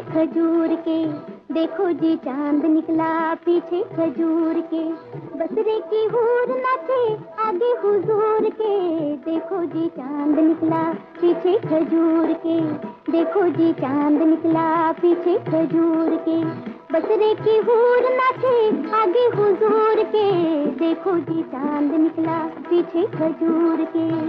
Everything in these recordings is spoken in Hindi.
खजूर के। देखो जी, चाँद निकला पीछे खजूर के। बसरे की हूर नाचे आगे हुजूर के। देखो जी, चाँद निकला पीछे खजूर के। देखो जी, चाँद निकला पीछे खजूर के। बसरे की हूर नाचे आगे हुजूर के। देखो जी, चाँद निकला पीछे खजूर के।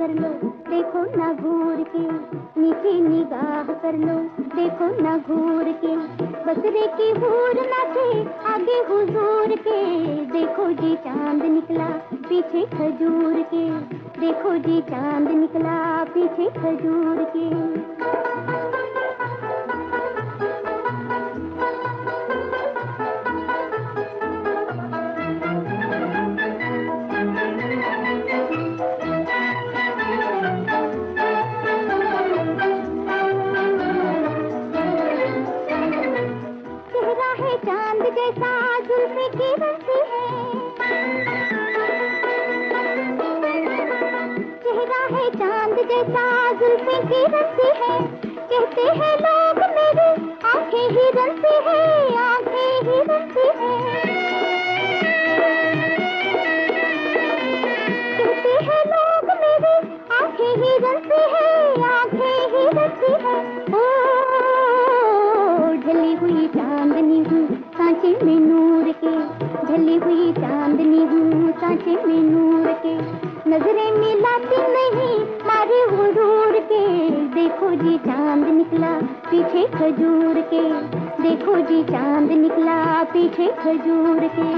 कर लो। देखो ना घूर के, नीचे निगाह कर लो। देखो ना घूर के, बसरे की भूर ना थे, आगे हुजूर के। देखो जी चाँद निकला पीछे खजूर के। देखो जी चाँद निकला पीछे खजूर के। है चाँद जैसा जुल्फे की है। चेहरा है चाँद जैसा जुल्फे की है। कहते हैं लोग मेरी आँखें ही रंसी ढली हुई चांदनी हूँ, सांचे में नूर के। ढली हुई चांदनी हूँ, सांचे में नूर के। नज़रें मिलाती नहीं मारे हुरूर के। देखो जी चाँद निकला पीछे खजूर के। देखो जी चाँद निकला पीछे खजूर के।